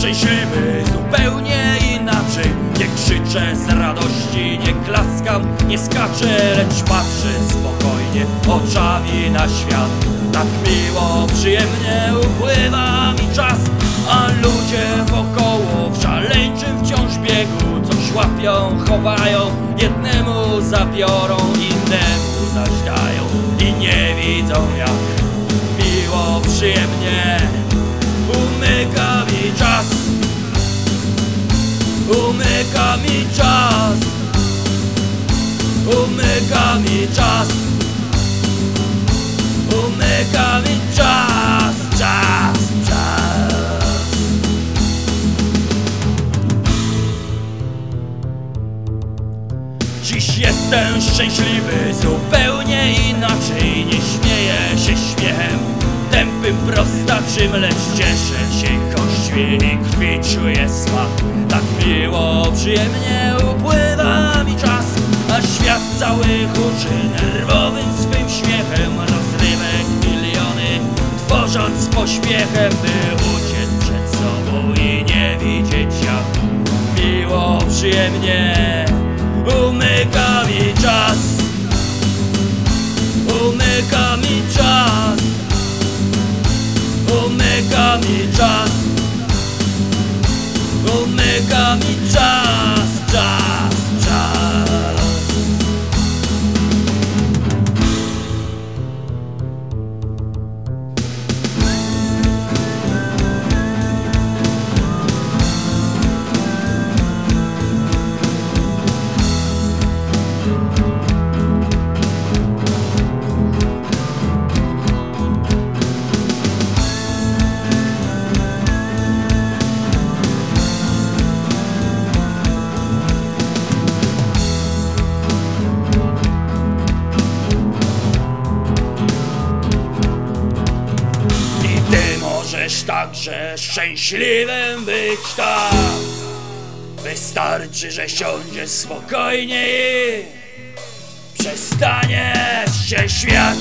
szczęśliwy zupełnie inaczej. Nie krzyczę z radości, nie klaskam, nie skaczę Lecz patrzę spokojnie oczami na świat. Tak miło, przyjemnie upływa mi czas A ludzie wokoło w szaleńczym wciąż biegu Coś łapią, chowają, jednemu zabiorą, innemu zaś dają I nie widzą jak Umyka mi czas. Umyka mi czas. Umyka mi czas Czas, czas. Dziś jestem szczęśliwy zupełnie inaczej Nie śmieję się śmiechem. Tępym prostaczym Lecz cieszę się kośćmi i krwi czuję smak Tak miło, przyjemnie upływa mi czas A świat cały huczy nerwowym swym śmiechem. Rozrywek miliony tworząc pośpiechem By uciec przed sobą i nie widzieć jak miło, przyjemnie Umyka Umyka mi czas, czas, czas możesz także szczęśliwym być tak Wystarczy, że siądziesz spokojnie i Przestaniesz się śmiać.